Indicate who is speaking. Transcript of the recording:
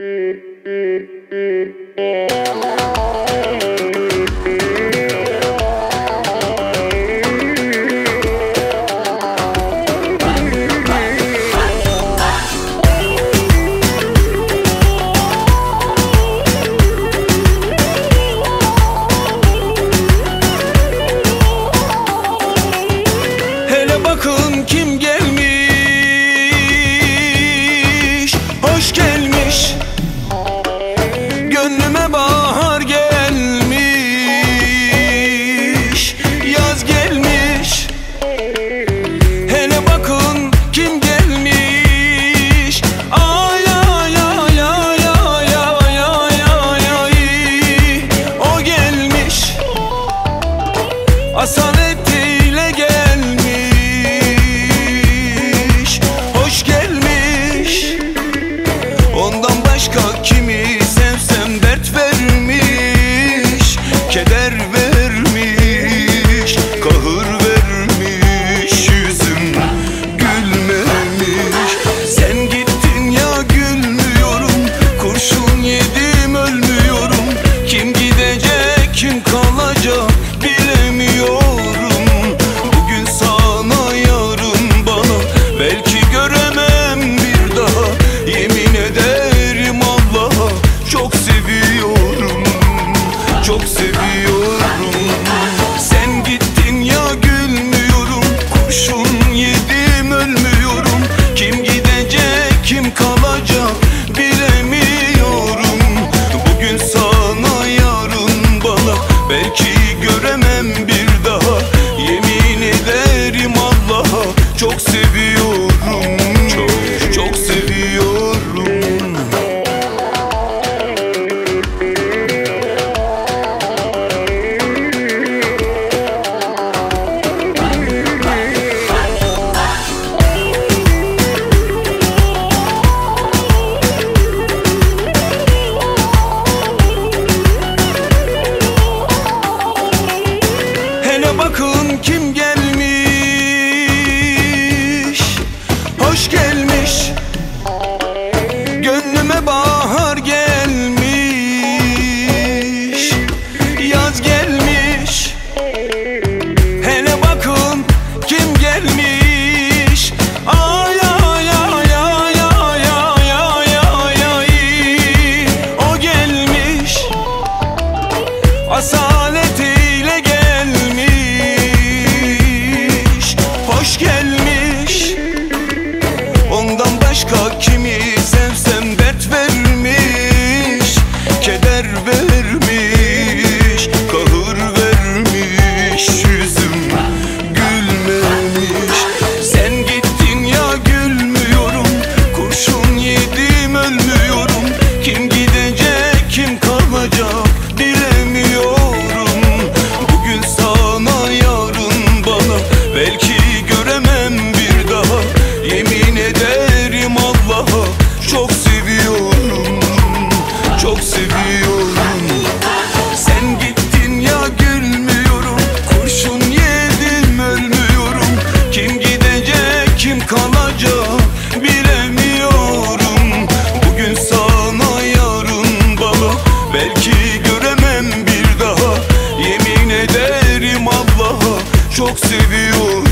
Speaker 1: Música seviyorum Çok seviyorum. Sen gittin ya gülmüyorum Kurşun yedim ölmüyorum. Kim gidecek kim kalacak bilemiyorum. Bugün sana yarın bana Belki göremem bir daha. Yemin ederim Allah'a çok seviyorum. asaletiyle gelmiş Hoş gelmiş. Ondan başka kimi ederim Allah'a. Çok seviyorum.